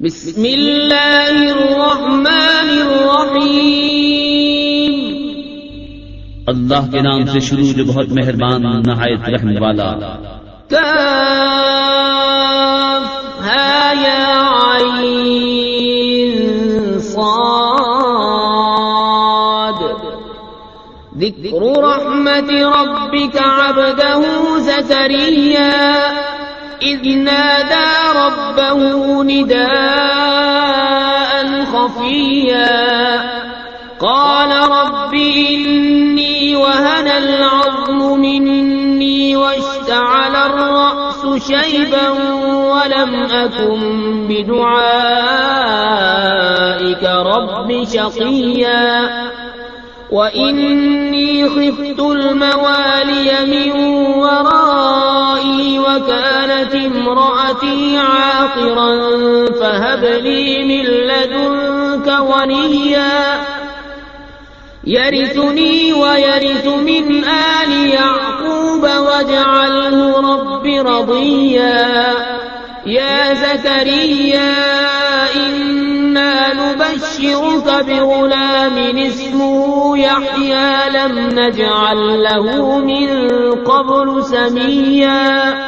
بسم اللہ الرحمن الرحیم اللہ کے نام سے شروع جو بہت مہربان نہایت رحم والا. کاف ہا یا عین صاد. ذکر رحمت ربك عبده زكريا إذ نادى ربه نداء خفيا. قال رب إني وهن العظم مني واشتعل الرأس شيبا ولم أكن بدعائك رب شقيا. وإني خفت الموالي من ورائي امرأتي عاقرا فهب لي من لدنك ونيا يرثني ويرث من آل يعقوب واجعله رب رضيا. يا زكريا، إنا نبشرك بغلام اسمه يحيى، لم نجعل له من قبل سميا.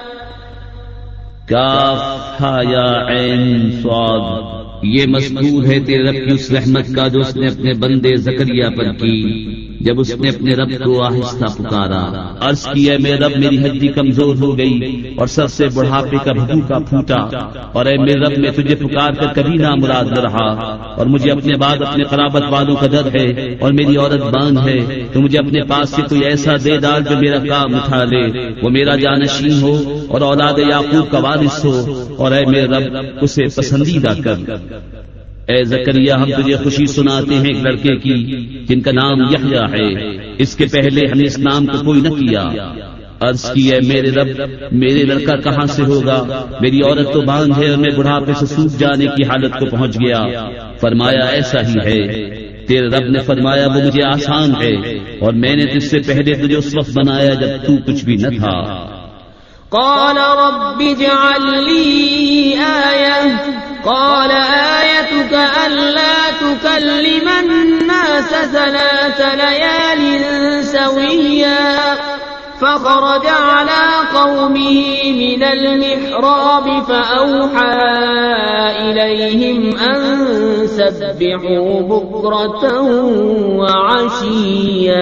کاف ہا یا عین صاد یہ مذکور ہے تیرے رب کی اس رحمت کا جو اس نے اپنے بندے زکریا پر کی۔ جب اس نے اپنے رب کو آہستہ پکارا، عرض کیا میرے رب، میری ہڈی کمزور ہو گئی اور سب سے بڑھاپے کا بھگو کا پھوٹا اور اے میرے رب، میں تجھے پکار کر کبھی نہ مراد نہ رہا اور مجھے اپنے بعد اپنے قرابت والوں کا در ہے اور میری عورت باندھ ہے، تو مجھے اپنے پاس سے کوئی ایسا دے ڈال جو میرا کام اٹھا لے، وہ میرا جانشین ہو اور اولاد یعقوب کا وارث ہو اور اے میرے رب، اسے پسندیدہ کر۔ اے زکریا، ہم تجھے خوشی سناتے ہیں ایک لڑکے کی، جن کا نام یحییٰ ہے۔ اس کے پہلے ہم نے اس نام کو کوئی نہ کیا۔ عرض کی ہے میرے رب، میرے لڑکا کہاں سے ہوگا؟ میری عورت تو باندھ ہے اور میں بڑھاپے سے سوکھ جانے کی حالت کو پہنچ گیا۔ فرمایا، ایسا ہی ہے۔ تیرے رب نے فرمایا، وہ مجھے آسان ہے۔ اور میں نے تجھ سے پہلے تجھے اس وقت بنایا جب تو کچھ بھی نہ تھا۔ قال رب اجعل لي آية، قال آيتك ألا تكلم الناس ثلاث ليال سويا فخرج على قومه من المحراب فأوحى إليهم أن سبحوا بكرة وعشيا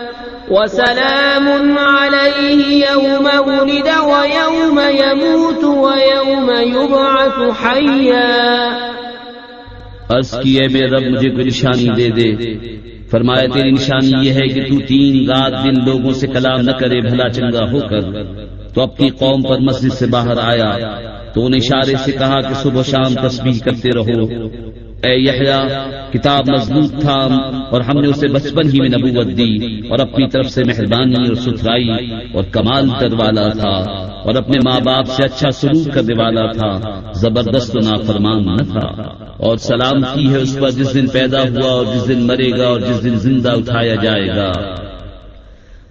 وسلام عليه يوم ولد ويوم يموت ويوم يبعث حيا. عرض کی ہے میرے رب مجھے کوئی نشانی دے دے۔ فرمایا، تیری نشانی یہ ہے کہ تو تین رات دن لوگوں سے کلام نہ کرے، بھلا چنگا ہو کر۔ تو اپنی قوم پر مسجد سے باہر آیا۔ تو ان اشارے سے کہا کہ صبح شام تسبیح کرتے رہو۔ اے یحیا کتاب مضبوط تھا اور ہم نے اسے بچپن ہی میں نبوت دی اور اپنی طرف سے مہربانی اور ستھرائی اور کمال کر والا تھا اور اپنے ماں باپ سے اچھا سلوک کرنے والا تھا، زبردست نافرمان نہ تھا۔ اور سلام کی ہے اس پر جس دن پیدا ہوا اور جس دن مرے گا اور جس دن زندہ اٹھایا جائے گا۔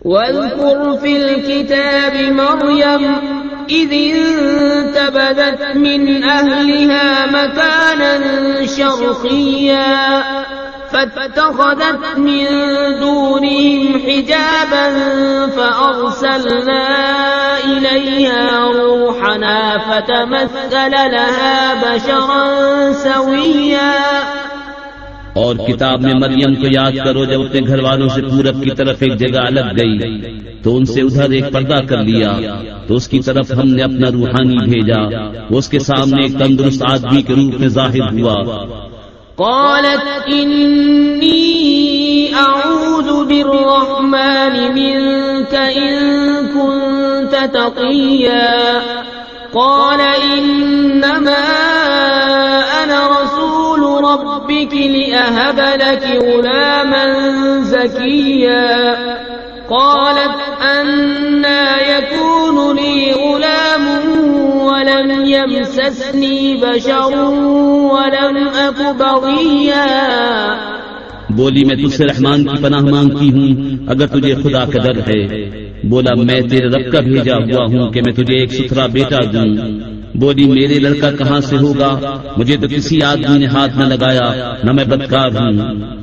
واذكر في الكتاب مريم إذ انتبذت من أهلها مكانا شرقيا، فاتخذت من دونهم حجابا فأرسلنا إليها روحنا فتمثل لها بشرا سويا. اور کتاب میں مریم کو یاد کرو، جب اپنے گھر والوں سے پورب کی طرف ایک جگہ الگ گئی، تو ان سے ادھر ایک پردہ کر لیا، تو اس کی طرف ہم نے اپنا روحانی بھیجا، وہ اس کے سامنے ایک تندرست آدمی کے روپ میں ظاہر ہوا۔ قالت إني أعوذ بالرحمن منك إن كنت تقيا۔ قال إنما أنا رسول ربك لأهب لك غلاما زكيا. قالت، أنا يكون لي غلام ولم يمسسني بشر ولم أك بغيا. بولی، میں تجھ سے رحمان کی پناہ مانگتی ہوں، اگر تجھے خدا کا در ہے۔ بولا، میں تیرے رب کا بھیجا ہوا ہوں کہ میں تجھے ایک ستھرا بیٹا دوں۔ بولی جی میرے لڑکا کہاں سے ہوگا؟ مجھے تو کسی آدمی نے ہاتھ نہ لگایا، نہ میں بدکار ہوں۔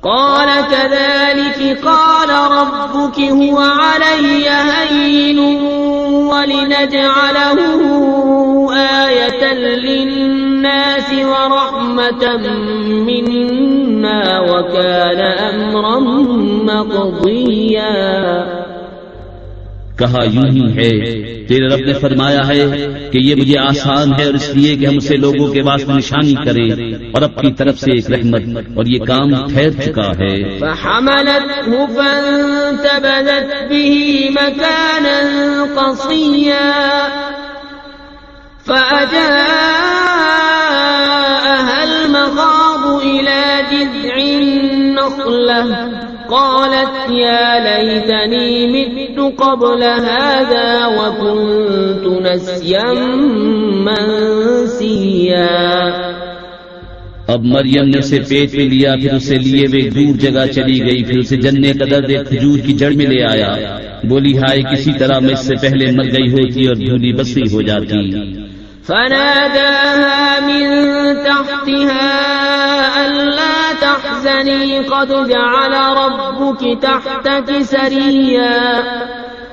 قال كذلك قال ربك هو علي هين ولنجعله آية للناس ورحمة منا وكان أمرا مقضيا. کہا یوں ہی ہے۔ تیرے رب نے فرمایا ہے کہ یہ مجھے آسان ہے اور اس لیے کہ ہم اسے لوگوں کے واسطے نشانی کریں اور اپنی طرف سے ایک رحمت اور یہ کام ٹھہر چکا ہے۔ فحملته فانتبذت به مكانا قصيا فأجاءها المغاض إلى جذع النخلة. قالت يا ليتني مت قبل هذا وكنت نسيا منسيا. اب مریم نے اسے پیٹ میں لیا پھر اسے لیے ہوئے دور جگہ چلی گئی پھر اسے جننے کا درد ایک کھجور کی جڑ میں لے آیا۔ بولی ہائے کسی طرح میں اس سے پہلے مر گئی ہوتی اور دھولی بسی ہو جاتی۔ فناداها من تحتها ألا تحزني قد جعل ربك تحتك سريا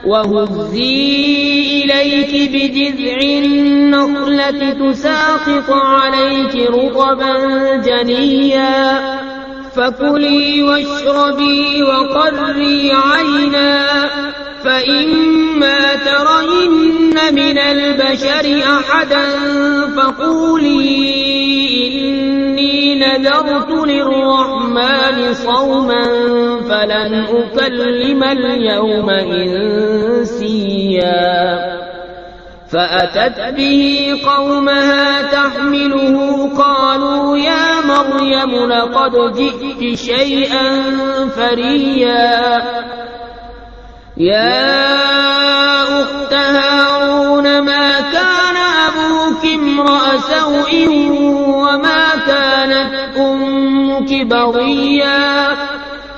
وهزي إليك بجذع النخلة تساقط عليك رطبا جنيا فكلي واشربي وقري عينا فإما ترين من البشر أحدا فقولي إني نذرت للرحمن صوما فلن أكلم اليوم إنسيا فأتت به قومها تحمله قالوا يا مريم لقد جئت شيئا فريا يا أخت هارون، ما كان أبوك امرأ سوء وما كانت أمك بغيا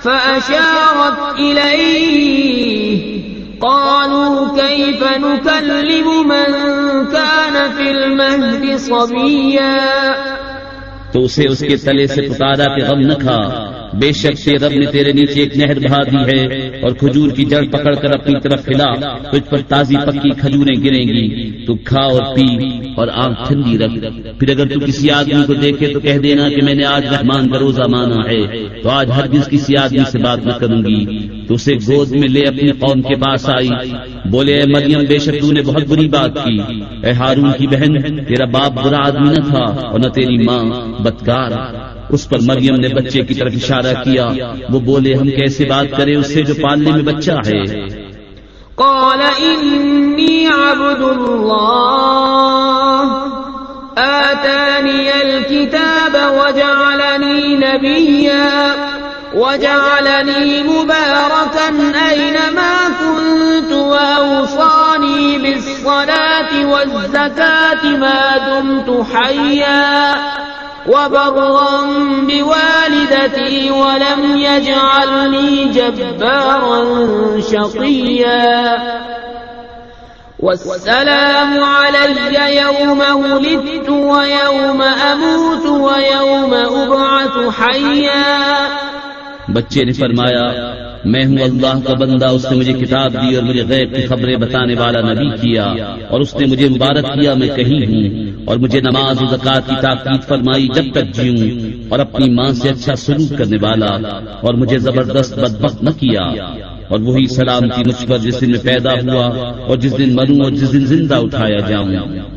فأشارت إليه قالوا كيف نكلم من كان في المهد صبيا تو اسے اس کے تلے سے پکارا کہ غم نہ کھا۔ بے شک سے رب نے تیرے نیچے ایک نہر بہا دی ہے اور کھجور کی جڑ پکڑ کر اپنی طرف ہلا، تجھ پر تازی پکی کھجوریں گریں گی۔ تو کھا اور پی اور آنکھ ٹھنڈی رکھ۔ پھر اگر تو کسی آدمی کو دیکھے تو کہہ دینا کہ میں نے آج رحمان کا روزہ مانا ہے۔ تو آج ہر دن کسی آدمی سے بات نہ کروں گی۔ تو اسے گود میں لے اپنی قوم کے پاس آئی۔ بولے، اے مریم، بے شک تو نے بہت بری بات کی۔ اے ہارون کی بہن، تیرا باپ برا آدمی نہ تھا اور نہ تیری ماں بدکار۔ اس پر مریم نے بچے کی طرف اشارہ کیا۔ وہ بولے، ہم کیسے بات کریں اس سے جو پالنے میں بچہ ہے؟ قال، إني عبد الله، آتاني الكتاب وجعلني نبيا، وجعلني مباركا أينما كنت، وأوصاني بالصلاة والزكاة ما دمت حيا. وبرا بوالدتي ولم يجعلني جبارا شقيا. والسلام علي يوم ولدت ويوم أموت ويوم أبعث حيا. بچے نے فرمایا، میں ہوں اللہ کا بندہ، اس نے مجھے کتاب دی اور مجھے غیب کی خبریں بتانے والا نبی کیا اور اس نے مجھے مبارک کیا، میں کہیں ہوں اور مجھے نماز و زکات کی تاکید فرمائی جب تک جیوں اور اپنی ماں سے اچھا سلوک کرنے والا اور مجھے زبردست بدبخت نہ کیا اور وہی سلام کی مجھ پر جس دن میں پیدا ہوا اور جس دن مروں اور جس دن زندہ اٹھایا جاؤں۔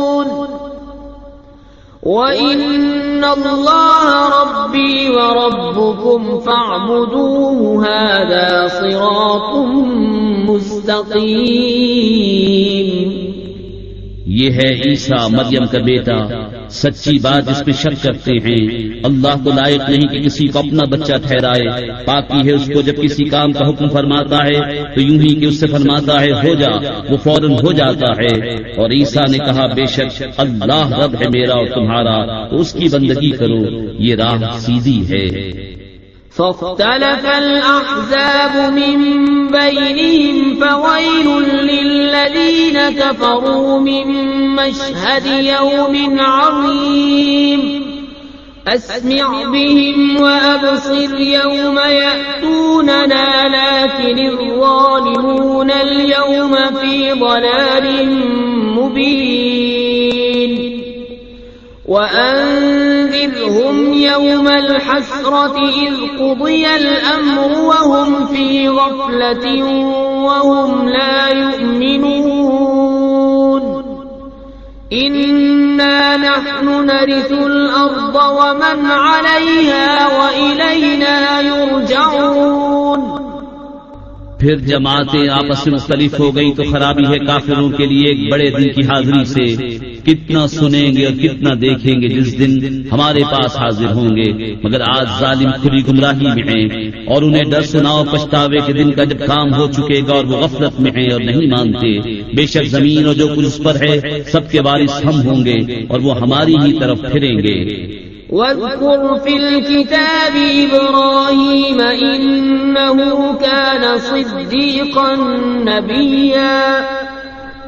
وَإِنَّ اللَّهَ رَبِّي وَرَبُّكُمْ فَاعْبُدُوهُ هَذَا صِرَاطٌ مُسْتَقِيمٌ یہ ہے عیسیٰ مریم کا بیٹا۔ سچی بات جس پہ شک کرتے ہیں۔ اللہ کو لائق نہیں کہ کسی کو اپنا بچہ ٹھہرائے۔ پاکی ہے اس کو جب کسی کام کا حکم فرماتا ہے تو یوں ہی کہ اس سے فرماتا ہے، ہو جا، وہ فوراً ہو جاتا ہے۔ اور عیسیٰ نے کہا، بے شک اللہ رب ہے میرا اور تمہارا اس کی بندگی کرو۔ یہ راہ سیدھی ہے۔ فاختلف الأحزاب من بينهم، فويل الذين كفروا من مشهد يوم عظيم. أسمع بهم وأبصر يوم يأتوننا، لكن الظالمون اليوم في ضلال مبين. وأنذرهم يوم الحسرة إذ قضي الأمر وهم في غفلة وهم لا يؤمنون. إنا نحن نرث الأرض ومن عليها وإلينا يرجعون. پھر جماعتیں آپس میں مختلف ہو گئی تو خرابی ہے کافروں کے لیے ایک بڑے دن کی حاضری سے۔ کتنا سنیں گے اور کتنا دیکھیں گے جس دن ہمارے پاس حاضر ہوں گے۔ مگر آج ظالم کھلی گمراہی میں ہیں اور انہیں ڈر سناؤ پچھتاوے کے دن کا جب کام ہو چکے گا اور وہ غفلت میں ہیں اور نہیں مانتے۔ بے شک زمین اور جو کچھ اس پر ہے، سب کے وارث ہم ہوں گے اور وہ ہماری ہی طرف پھریں گے۔ واذكر في الكتاب إبراهيم إنه كان صديقا نبيا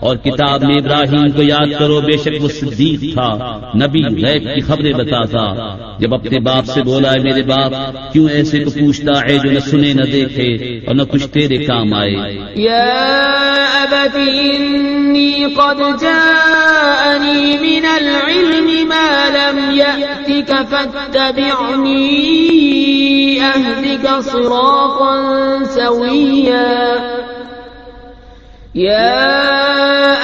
اور کتاب میں ابراہیم کو یاد کرو، بے شک وہ صدیق تھا، نبی غیب کی خبریں بتاتا۔ جب اپنے باپ سے بولا ہے میرے باپ، کیوں ایسے کو پوچھتا ہے جو نہ سنے، نہ دیکھے اور نہ کچھ تیرے کام آئے؟ یا انی قد جاءنی من العلم ما لم يأتك فاتبعنی اہدک صراطا سویا۔ يا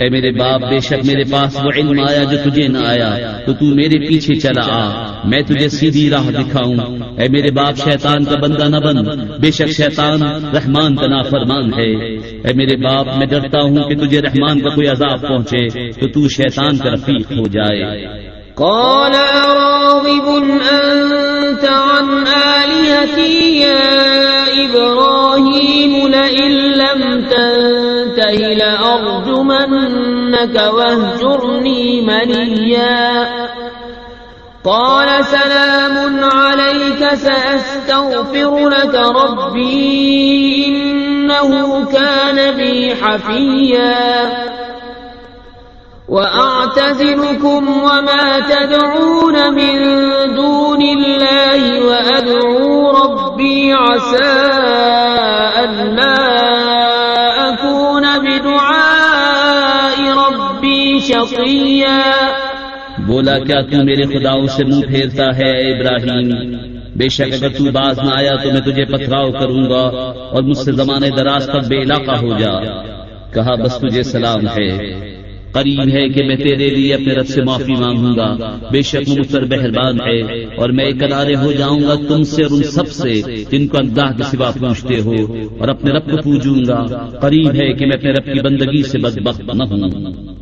اے میرے باپ، بے شک میرے پاس وہ علم آیا جو تجھے نہ آیا، تو تو میرے پیچھے چلا آ، میں تجھے سیدھی راہ دکھاؤں۔ اے میرے باپ، شیطان کا بندہ نہ بن، بے شک شیطان رحمان کا نافرمان ہے۔ اے میرے باپ، میں ڈرتا ہوں کہ تجھے رحمان کا کوئی عذاب پہنچے، تو تو شیطان کا رفیق ہو جائے۔ قال راغب أنت عن آلهتي يا إبراهيم لئن لم تنته لأرجمنك واهجرني منيا قال سلام عليك سأستغفر لك ربي إنه كان بي حفيا. وأعتزلكم وما تدعون من دون الله وأدعو ربي عسى أن لا شقيا بولا، کیا تو میرے خداؤں سے منہ پھیرتا ہے ابراہیم؟ بے شک اگر تو باز نہ آیا تو میں تجھے پتھراؤ کروں گا اور مجھ سے زمانے دراز تک بے علاقہ ہو جا۔ کہا، بس تجھے سلام ہے۔ قریب ہے کہ میں تیرے لیے اپنے رب سے معافی مانگوں گا۔ بے شک مجھ پر بہربان ہے اور میں کنارے ہو جاؤں گا تم سے اور ان سب سے جن کو اللہ کے سوا پوچھتے ہو اور اپنے رب کو پوجوں گا۔ قریب ہے کہ میں اپنے رب کی بندگی سے بدبخت نہ ہوں۔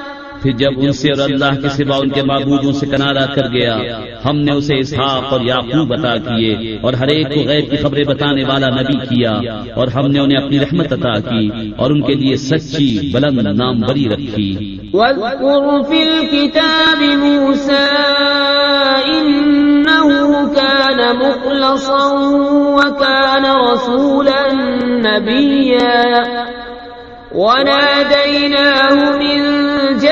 پھر جب ان سے اور اللہ کے سوا ان کے معبودوں سے کنارا کر گیا، ہم نے اسے اسحاق اور یاقوب بتا کیے اور ہر ایک کو غیر کی خبریں بتانے والا نبی کیا اور ہم نے انہیں اپنی رحمت عطا کی اور ان کے لیے سچی بلند نام بری رکھی۔ واذكر في الكتاب موسى إنه كان مخلصا وكان رسولا نبيا وناديناه من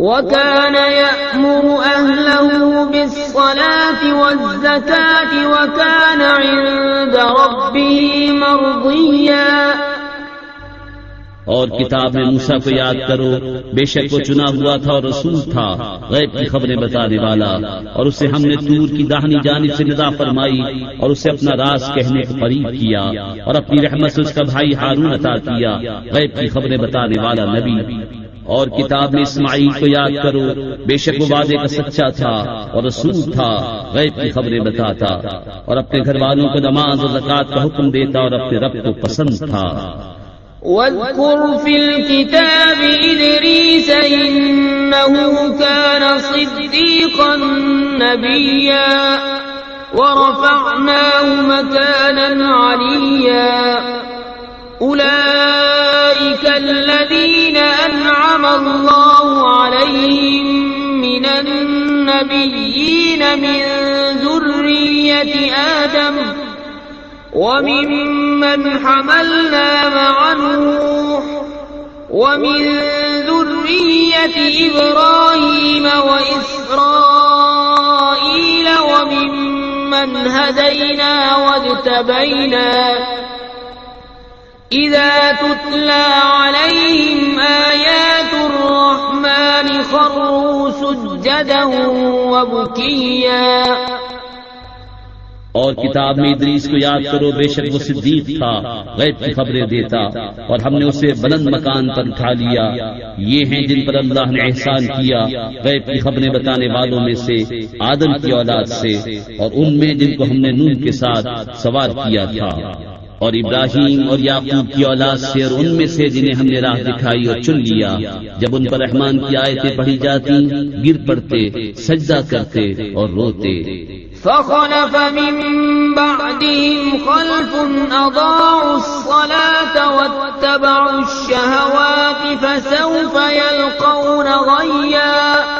وكان يأمر أهله بالصلاة والزكاة وكان عند ربه مرضيا. اور کتاب میں موسا کو یاد کرو، بے شک وہ چنا ہوا تھا اور رسول تھا، غیب کی خبریں بتانے والا، اور اسے ہم نے دور کی داہنی جانب سے ندا فرمائی، اور اسے اپنا راز کہنے کو قریب کیا، اور اپنی رحمت سے اس کا بھائی ہارون عطا کیا، غیب کی خبریں بتانے والا نبی۔ اور کتاب میں اسماعیل کو یاد کرو، بے شک وہ وعدے کا سچا تھا اور رسول تھا، غیب کی خبریں بتاتا اور اپنے گھر والوں کو نماز اور زکات کا حکم دیتا اور اپنے رب کو پسند تھا۔ واذكر في الكتاب إدريس إنه كان صديقا نبيا ورفعناه مكانا عليا أولئك الذين أنعم الله عليهم من النبيين من ذرية آدم وممن حملنا مع نوح ومن ذرية إبراهيم وإسرائيل وممن هدينا واجتبينا إذا تتلى عليهم آيات الرحمن خروا سجدا وبكيا. اور کتاب میں ادریس کو یاد کرو، بے شک وہ صدیق تھا، غیب کی خبریں دیتا، اور ہم نے اسے بلند مکان پر اٹھا لیا۔ یہ ہیں جن پر اللہ نے احسان کیا، غیب کی خبریں بتانے والوں میں سے آدم کی اولاد سے، اور ان میں جن کو ہم نے نون کے ساتھ سوار کیا تھا۔ اور ابراہیم اور یعقوب کی اولاد سے اور ان میں سے جنہیں ہم نے راہ دکھائی اور چن لیا، جب ان پر رحمان کی آیتیں پڑھی جاتی، گر پڑتے، سجدہ کرتے اور روتے۔ فخلف من بعدهم خلف أضاعوا الصلاة واتبعوا الشهوات فسوف يلقون غيا.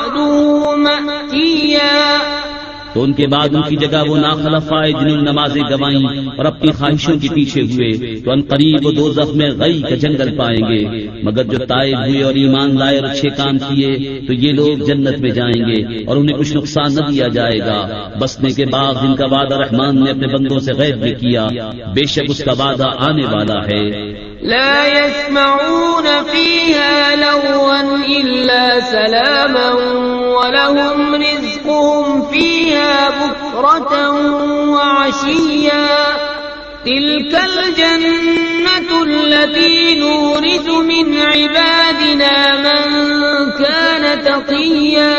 مأتيا تو ان کے بعد ان کی جگہ وہ ناخلف آئے جنہوں نے نمازیں گوائیں اور اپنی خواہشوں کے پیچھے ہوئے، تو ان قریب وہ دو زخم غی کا جنگل پائیں گے۔ مگر جو تائب ہوئے اور ایمان لائے اور اچھے کام کیے، تو یہ لوگ جنت میں جائیں گے اور انہیں کچھ نقصان نہ دیا جائے گا۔ بسنے کے بعد جن کا وعدہ رحمان نے اپنے بندوں سے غیر میں کیا، بے شک اس کا وعدہ آنے والا ہے۔ لا يسمعون فيها لغوا إلا سلاما ولهم رزقهم فيها بكرة وعشيا. تلك الجنة التي نورث من عبادنا من كان تقيا.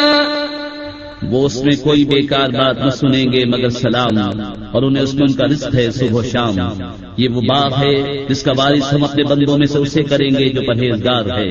وہ اس میں کوئی بیکار بات نہ سنیں گے مگر سلام، اور انہیں اس میں ان کا رزق ہے صبح و شام۔ یہ وہ باغ ہے جس کا وارث ہم اپنے بندوں میں سے اسے کریں گے جو پرہیزگار ہے۔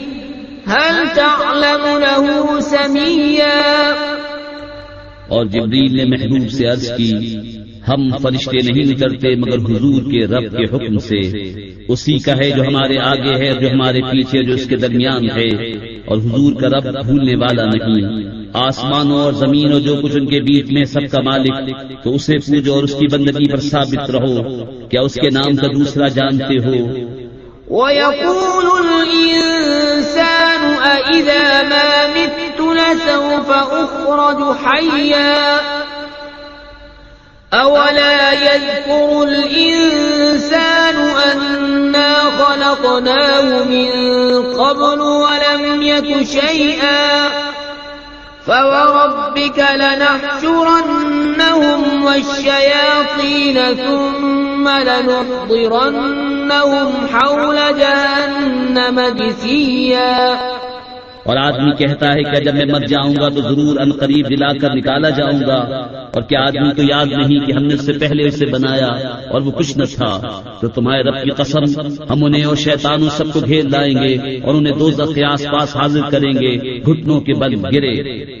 هل تعلم له سميا؟ اور جبریل نے محبوب سے عرض کی، ہم فرشتے نہیں اترتے مگر حضور کے رب کے حکم سے۔ اسی کا ہے جو ہمارے آگے ہے جو ہمارے پیچھے جو اس کے درمیان ہے۔ اور حضور کا رب بھولنے والا نہیں۔ آسمانوں اور زمینوں، جو کچھ ان کے بیچ میں سب کا مالک، تو اسے پوجو اور اس کی بندگی پر ثابت رہو۔ کیا اس کے نام کا دوسرا جانتے ہو؟ ويقول الإنسان أإذا ما مت لسوف أخرج حيا أولا يذكر الإنسان أنا خلقناه من قبل ولم يك شيئا فوربك لنحشرنهم والشياطين ثم لنحضرنهم حول جهنم جثيا۔ اور آدمی کہتا ہے کہ جب میں مر جاؤں گا تو ضرور ان قریب دلا کر نکالا جاؤں گا۔ اور کیا آدمی کو یاد نہیں کہ ہم نے اس سے پہلے اسے بنایا اور وہ کچھ نہ تھا۔ تو تمہارے رب کی قسم، ہم انہیں اور شیطانوں سب کو گھیر لائیں گے اور انہیں دو کے آس پاس حاضر کریں گے، گھٹنوں کے بل گرے۔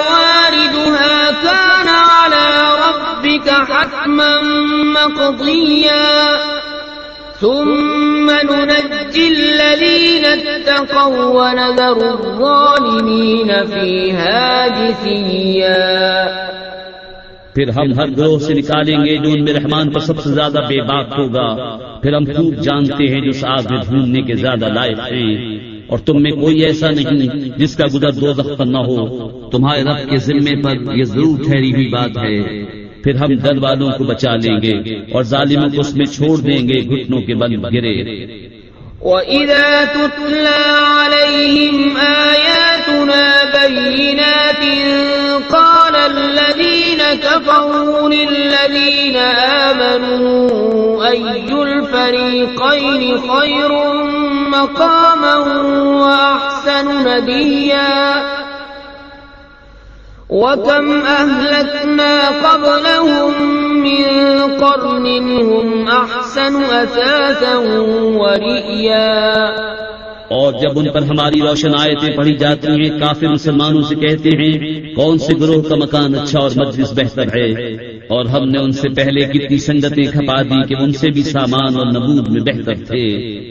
مقضيا ثم ننجي الذين اتقوا ونذر الظالمين فيها جثيا. پھر ہم ہر گروہ سے نکالیں گے جو ان میں رحمان پر سب سے زیادہ بے باک ہوگا. پھر ہم خوب جانتے ہیں جو آگ میں ڈھونڈنے کے زیادہ لائق ہیں. اور تم میں کوئی ایسا نہیں جس کا گزر دو پر نہ ہو. تمہارے رب کے ذمے پر یہ ضرور ٹھہری ہوئی بات ہے. پھر ہم دل والوں کو بچا لیں گے اور ظالموں کو اس میں چھوڑ دیں گے، گھٹنوں کے بل گرے۔ وَإِذَا تُتْلَى عَلَيْهِمْ آيَاتُنَا بَيِّنَاتٍ قَالَ الَّذِينَ كَفَرُوا لِلَّذِينَ آمَنُوا أَيُّ الْفَرِيقَيْنِ خَيْرٌ مَقَامًا وَأَحْسَنُ نَدِيًّا وَكَمْ أَهْلَكْنَا قَبْلَهُمْ من قرن هم أحسن أثاثا ورئيا اور جب ان پر ہماری روشن آیتیں پڑھی جاتی ہیں کافی مسلمانوں سے کہتے ہیں، کون سے گروہ کا مکان اچھا اور مجلس بہتر ہے؟ اور ہم نے ان سے پہلے کتنی سنگتیں کھپا دی کہ ان سے بھی سامان اور نبود میں بہتر تھے۔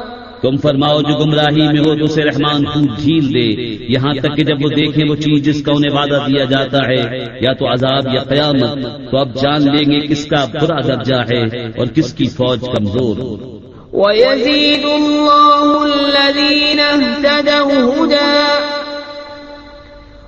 تم فرماؤ جو گمراہی میں ہو تو اسے رحمان خود جھیل دے۔ یہاں تک کہ جب وہ دیکھیں وہ چیز جس کا انہیں وعدہ دیا جاتا ہے، یا تو عذاب یا قیامت، تو اب جان لیں گے کس کا برا درجہ ہے اور کس کی فوج کمزور۔ وَيَزِيدُ اللَّهُ الَّذِينَ اهْتَدَوْا هُدًى۔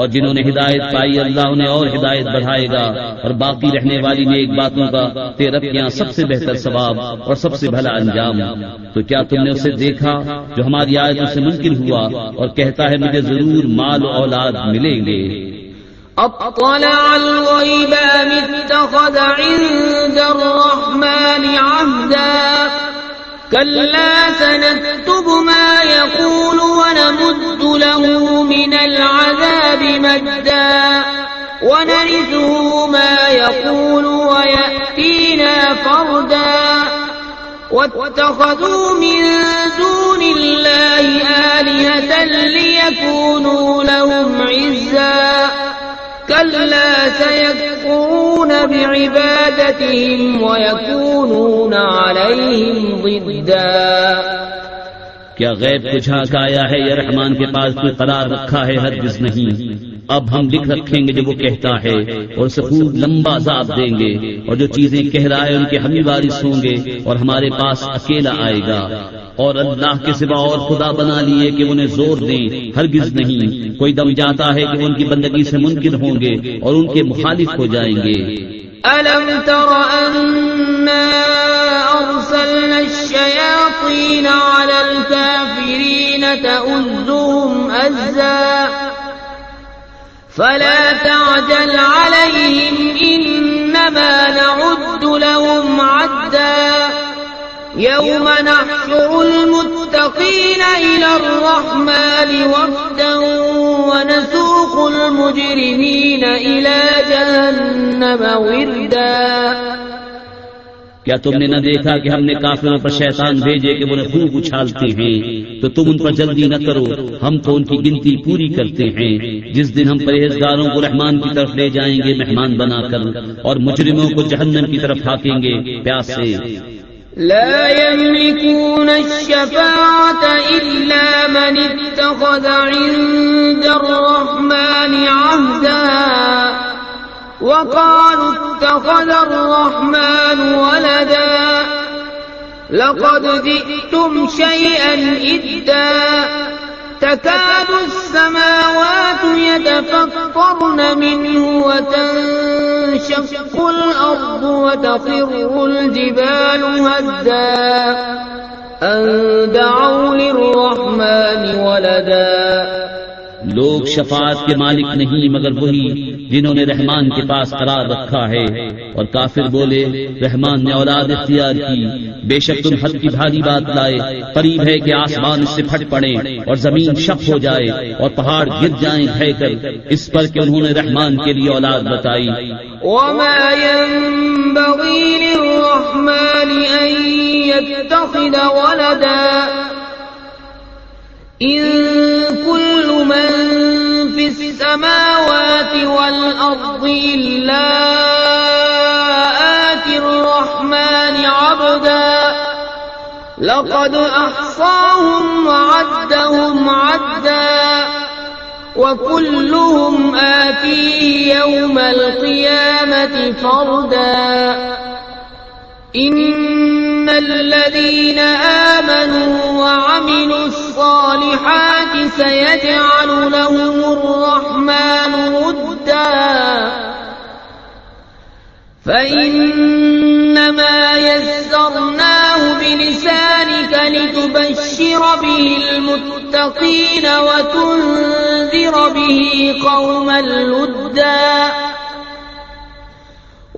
اور جنہوں نے ہدایت پائی اللہ انہیں اور ہدایت بڑھائے گا اور باقی رہنے والی نیک باتوں کا تیرت یہاں سب سے بہتر ثواب اور سب سے بھلا انجام۔ تو کیا تم نے اسے دیکھا جو ہماری آیتوں سے ممکن ہوا اور کہتا ہے مجھے ضرور مال و اولاد ملیں گے؟ اطلع الغيب ام اتخذ عند الرحمن عهدا؟ كلا سنكتب ما يقول ونمد له من العذاب مجدا ونرثه ما يقول ويأتينا فردا واتخذوا من دون الله آلهة ليكونوا لهم عزا كلا سيكفرون بعبادتهم ويكونون عليهم ضدا کیا غیب بجھا کا آیا ہے یا رحمان کے پاس کوئی قرار رکھا ہے ہرگز نہیں؟ اب ہم لکھ رکھیں گے جو وہ کہتا ہے اور خوب لمبا عذاب دیں گے اور جو چیزیں کہہ رہا ہے ان کے ہم وارث ہوں گے اور ہمارے پاس اکیلا آئے گا۔ اور اللہ کے سوا اور خدا بنا لیے کہ انہیں زور دیں، ہرگز نہیں۔ کوئی دم جاتا ہے کہ ان کی بندگی سے منکر ہوں گے اور ان کے مخالف ہو جائیں گے۔ ألم تر أنا أرسلنا الشياطين على الكافرين تؤذهم أزا فلا تعجل عليهم إنما نعد لهم عدا يوم نحشر المتقين إلى الرحمن وفدا ونسوق المجرمين إلى جهنم وردا. کیا تم نے نہ دیکھا کہ ہم نے کافروں پر شیطان بھیجے کہ انہیں خوب اچھالتے ہیں؟ تو تم ان پر جلدی نہ کرو، ہم تو ان کی گنتی پوری کرتے ہیں۔ جس دن ہم پرہیزگاروں کو رحمان کی طرف لے جائیں گے، مہمان بنا کر، اور مجرموں کو جہنم کی طرف ہاکیں گے۔ پیاس سے لا يملكون الشفاعة إلا من اتخذ عند الرحمن عهدا وقالوا اتخذ الرحمن ولدا لقد جئتم شيئا إدا تكاد السماوات يتفطرن منه وتنشق الأرض وتخر الجبال هدا أن دعوا للرحمن ولدا لوگ شفاعت کے مالک نہیں، مگر وہی جنہوں نے رحمان کے پاس قرار رکھا ہے۔ اور کافر بولے، رحمان نے اولاد اختیار کی۔ بے شک تم حد کی بھاری بات لائے۔ قریب ہے کہ آسمان اس سے پھٹ پڑے اور زمین شک ہو جائے اور پہاڑ گر جائیں بھے کر۔ اس پر کہ انہوں نے رحمان کے لیے اولاد بتائی۔ وما ينبغي للرحمن أن يتخذ ولدا إن السماوات والأرض إلا آتي الرحمن عبدا. لقد أحصاهم وعدهم عدا. وكلهم آتيه يوم القيامة فردا. إن الذين آمنوا وعملوا الصالحات سيجعل لهم الرحمن ودا. فإنما يسرناه بلسانك لتبشر به المتقين وتنذر به قوما لدا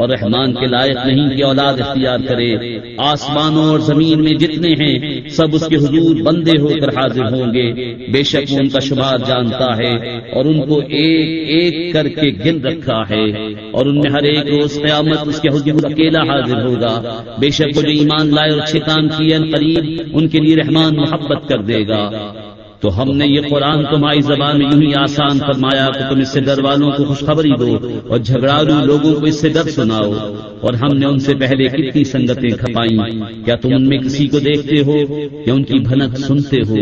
اور رحمان کے لائق نہیں کہ اولاد اختیار کرے آسمانوں اور زمین میں جتنے ہیں سب اس کے حضور بندے ہو کر حاضر ہوں گے۔ بے شک وہ ان کا شمار جانتا ہے اور ان کو ایک ایک کر کے گن رکھا ہے اور ان میں ہر ایک روز قیامت اس کے حضور اکیلا حاضر ہوگا۔ بے شک وہ جو ایمان لائے اور اچھے کام کیے قریب ان کے لیے رحمان محبت کر دے گا۔ تو ہم نے یہ قرآن تمہاری زبان میں یوں ہی آسان فرمایا کہ تم اس سے ڈر والوں کو خوشخبری دو اور جھگڑالو لوگوں کو اس سے ڈر سناؤ اور ہم نے ان سے پہلے کتنی سنگتیں کھپائی کیا تم ان میں کسی کو دیکھتے ہو یا ان کی بھنک سنتے ہو؟